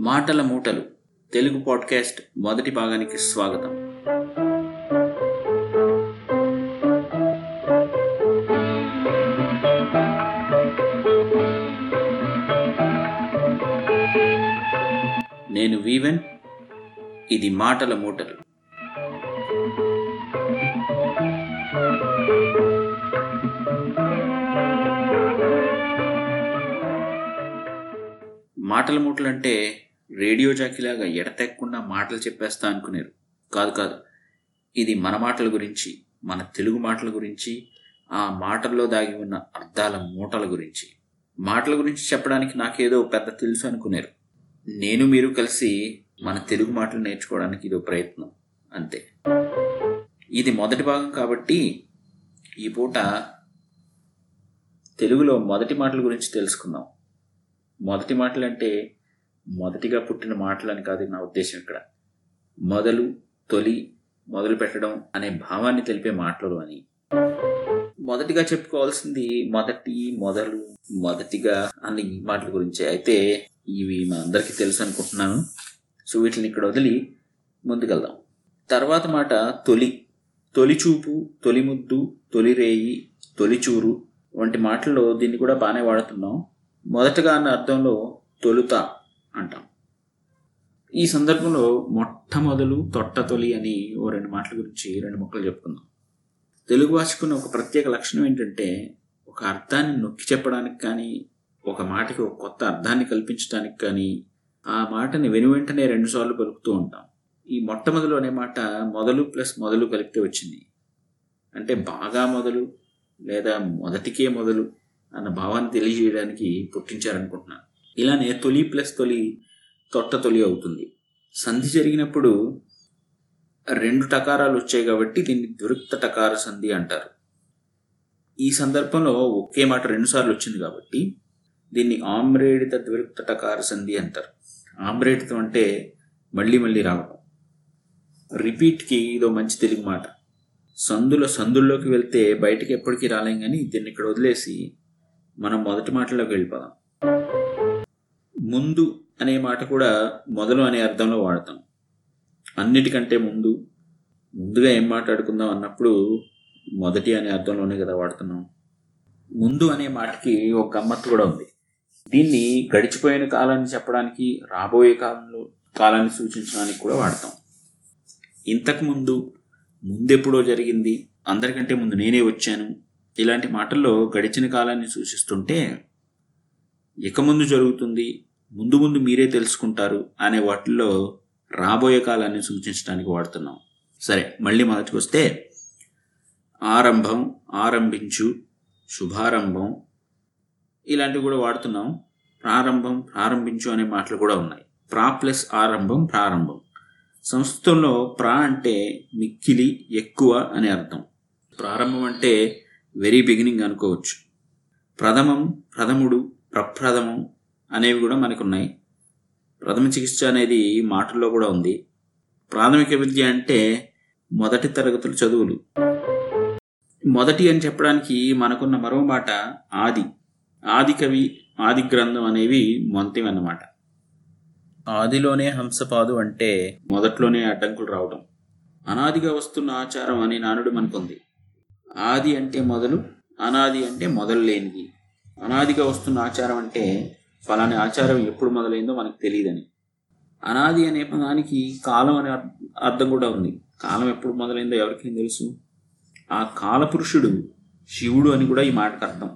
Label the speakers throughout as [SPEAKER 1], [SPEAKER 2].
[SPEAKER 1] మాటల మూటలు. తెలుగు పాడ్కాస్ట్ మొదటి భాగానికి స్వాగతం. నేను వీవెన్. ఇది మాటల మూటలు. మాటల మూటలు అంటే రేడియో జాకీలాగా ఎడతెక్కకుండా మాటలు చెప్పేస్తా అనుకునేరు. కాదు కాదు. ఇది మన మాటల గురించి మన తెలుగు మాటల గురించి ఆ మాటల్లో దాగి ఉన్న అర్థాల మూటల గురించి. మాటల గురించి చెప్పడానికి నాకేదో పెద్ద తెలుసు అనుకునేరు. నేను మీరు కలిసి మన తెలుగు మాటలు నేర్చుకోవడానికి ఇదో ప్రయత్నం. అంతే. ఇది మొదటి భాగం కాబట్టి ఈ పూట తెలుగులో మొదటి మాటల గురించి తెలుసుకుందాం. మొదటి మాటలు అంటే మొదటిగా పుట్టిన మాటలని కాదు నా ఉద్దేశం ఇక్కడ. మొదలు తొలి మొదలు పెట్టడం అనే భావాన్ని తెలిపే మాటలు అని. మొదటిగా చెప్పుకోవాల్సింది మొదటి మొదలు మొదటిగా అన్ని మాటల గురించి. అయితే ఇవి మా అందరికీ తెలుసు అనుకుంటున్నాను. సో వీటిని ఇక్కడ వదిలి ముందుకెళ్దాం. తర్వాత మాట తొలి. తొలి చూపు తొలి ముద్దు తొలి రేయి తొలి చూరు వంటి మాటల్లో దీన్ని కూడా బాగానే వాడుతున్నాం. మొదటగా అన్న అర్థంలో తొలుత. అంటాం. ఈ సందర్భంలో మొట్టమొదలు తొట్ట తొలి అని ఓ రెండు మాటల గురించి రెండు మొక్కలు చెప్పుకుందాం. తెలుగు భాషకున్న ఒక ప్రత్యేక లక్షణం ఏంటంటే ఒక అర్థాన్ని నొక్కి చెప్పడానికి కానీ ఒక మాటకి ఒక కొత్త అర్థాన్ని కల్పించడానికి కానీ ఆ మాటని వెను వెంటనే రెండుసార్లు పలుకుతూ ఉంటాం. ఈ మొట్టమొదలు అనే మాట మొదలు ప్లస్ మొదలు కలిపితే వచ్చింది. అంటే బాగా మొదలు లేదా మొదటికే మొదలు అన్న భావాన్ని తెలియజేయడానికి పుట్టించారనుకుంటున్నాను. ఇలానే తొలి ప్లస్ తొలి తొట్ట తొలి అవుతుంది. సంధి జరిగినప్పుడు రెండు టకారాలు వచ్చాయి కాబట్టి దీన్ని ద్విరుక్త టకార సంధి అంటారు. ఈ సందర్భంలో ఒకే మాట రెండుసార్లు వచ్చింది కాబట్టి దీన్ని ఆమ్రేడిత ద్విరుక్త టకార సంధి అంటారు. ఆమ్రేడితం అంటే మళ్ళీ మళ్ళీ రావడం రిపీట్కి ఇదో మంచి తెలుగు మాట. సందుల సందుల్లోకి వెళ్తే బయటికి ఎప్పటికీ రాలేం కానీ దీన్ని ఇక్కడ వదిలేసి మనం మొదటి మాటలోకి వెళ్ళిపోదాం. ముందు అనే మాట కూడా మొదలు అనే అర్థంలో వాడతాం. అన్నిటికంటే ముందు ముందుగా ఏం మాట్లాడుకుందాం అన్నప్పుడు మొదటి అనే అర్థంలోనే కదా వాడుతున్నాం. ముందు అనే మాటకి ఒక గమ్మత్తు కూడా ఉంది. దీన్ని గడిచిపోయిన కాలాన్ని చెప్పడానికి రాబోయే కాలంలో కాలాన్ని సూచించడానికి కూడా వాడతాం. ఇంతకు ముందు ముందెప్పుడో జరిగింది అందరికంటే ముందు నేనే వచ్చాను ఇలాంటి మాటల్లో గడిచిన కాలాన్ని సూచిస్తుంటే ఇక ముందు జరుగుతుంది ముందు ముందు మీరే తెలుసుకుంటారు అనే వాటిల్లో రాబోయే కాలాన్ని సూచించడానికి వాడుతున్నాం. సరే మళ్ళీ మొదటికి వస్తే ఆరంభం ఆరంభించు శుభారంభం ఇలాంటివి కూడా వాడుతున్నాం. ప్రారంభం ప్రారంభించు అనే మాటలు కూడా ఉన్నాయి. ప్రా ప్లస్ ఆరంభం ప్రారంభం. సంస్కృతంలో ప్రా అంటే మిక్కిలి ఎక్కువ అనే అర్థం. ప్రారంభం అంటే వెరీ బిగినింగ్ అనుకోవచ్చు. ప్రథమం ప్రథముడు ప్రప్రథమం అనేవి కూడా మనకు ఉన్నాయి ప్రథమ చికిత్స అనేది మాటల్లో కూడా ఉంది. ప్రాథమిక విద్య అంటే మొదటి తరగతుల చదువులు. మొదటి అని చెప్పడానికి మనకున్న మరో మాట ఆది. ఆది కవి ఆది గ్రంథం అనేవి మొంతివి అన్నమాట. ఆదిలోనే హంసపాదు అంటే మొదట్లోనే అడ్డంకులు రావడం. అనాదిగా వస్తున్న ఆచారం అనే నానుడు మనకుంది. ఆది అంటే మొదలు అనాది అంటే మొదలు లేనిది అనాదిగా వస్తున్న ఆచారం అంటే ఫలాని ఆచారం ఎప్పుడు మొదలైందో మనకు తెలియదని. అనాది అనే పదానికి కాలం అనే అర్థం కూడా ఉంది. కాలం ఎప్పుడు మొదలైందో ఎవరికైనా తెలుసు? ఆ కాలపురుషుడు శివుడు అని కూడా ఈ మాటకు అర్థం.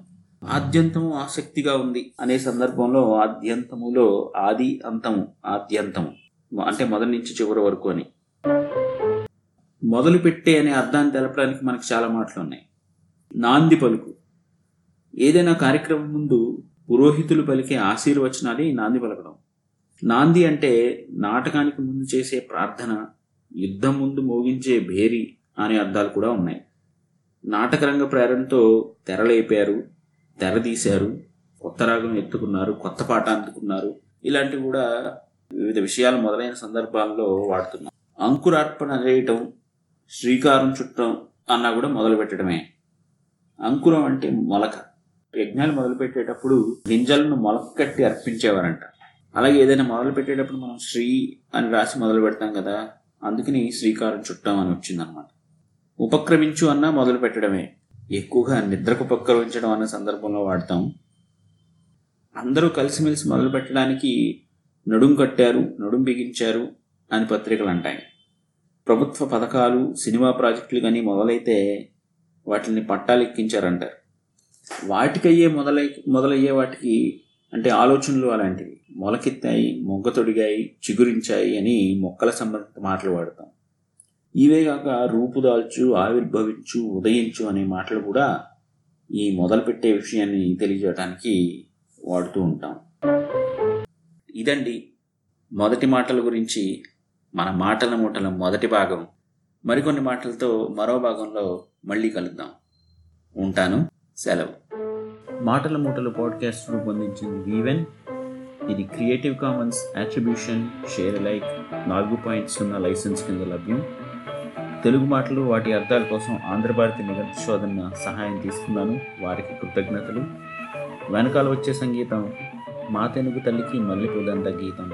[SPEAKER 1] ఆద్యంతము ఆసక్తిగా ఉంది అనే సందర్భంలో ఆద్యంతములో ఆది అంతము ఆద్యంతము అంటే మొదటి నుంచి చివరి వరకు అని. మొదలు పెట్టే అనే అర్థాన్ని తెలపడానికి మనకు చాలా మాటలు ఉన్నాయి. నాంది పలుకు. ఏదైనా కార్యక్రమం ముందు పురోహితులు పలికే ఆశీర్వచనాలే నాంది పలకడం. నాంది అంటే నాటకానికి ముందు చేసే ప్రార్థన యుద్ధం ముందు మోగించే భేరి అనే అర్థాలు కూడా ఉన్నాయి. నాటకరంగ ప్రేరణతో తెరలేపారు తెరదీశారు కొత్త రాగం ఎత్తుకున్నారు కొత్త పాట అందుకున్నారు. ఇలాంటివి కూడా వివిధ విషయాలు మొదలైన సందర్భాల్లో వాడుతున్నాం అంకురార్పణ చేయటం శ్రీకారం చుట్టం అన్నా కూడా మొదలు పెట్టడమే అంకురం అంటే మొలక. యజ్ఞాలు మొదలుపెట్టేటప్పుడు గింజలను మొలక కట్టి అర్పించేవారంట. అలాగే ఏదైనా మొదలు పెట్టేటప్పుడు మనం శ్రీ అని రాసి మొదలు పెడతాం కదా అందుకని శ్రీకారం చుట్టాం అని వచ్చిందనమాట ఉపక్రమించు అన్నా మొదలు పెట్టడమే. ఎక్కువగా నిద్రకు ఉపక్రమించడం అనే సందర్భంలో వాడతాం. అందరూ కలిసిమెలిసి మొదలు పెట్టడానికి నడుం కట్టారు నడుం బిగించారు అని పత్రికలు అంటాయి. ప్రభుత్వ పథకాలు సినిమా ప్రాజెక్టులు కానీ మొదలైతే వాటిని పట్టాలు ఎక్కించారంటారు వాటికయ్యే మొదలై మొదలయ్యే వాటికి అంటే ఆలోచనలు అలాంటివి. మొలకెత్తాయి మొగ్గ తొడిగాయి చిగురించాయి అని మొక్కల సంబంధిత మాటలు వాడతాం. ఇవే కాక రూపుదాల్చు ఆవిర్భవించు ఉదయించు అనే మాటలు కూడా ఈ మొదలుపెట్టే విషయాన్ని తెలియజేయడానికి వాడుతూ ఉంటాం. ఇదండి మొదటి మాటల గురించి మన మాటల మూటల మొదటి భాగం. మరికొన్ని మాటలతో మరో భాగంలో మళ్ళీ కలుద్దాం. ఉంటాను. సెలవు. మాటల మూటలు పాడ్కాస్ట్ రూపొందించింది వీవెన్. ఇది creative commons attribution share alike నాలుగు పాయింట్ సున్నా లైసెన్స్ కింద లభ్యం. తెలుగు మాటలు వాటి అర్థాల కోసం ఆంధ్రభారతి నిఘంటు శోధన సహాయం తీసుకున్నాను. వారికి కృతజ్ఞతలు. వెనకాల వచ్చే సంగీతం మా తెలుగు తల్లికి మల్లెపూదంత గీతం.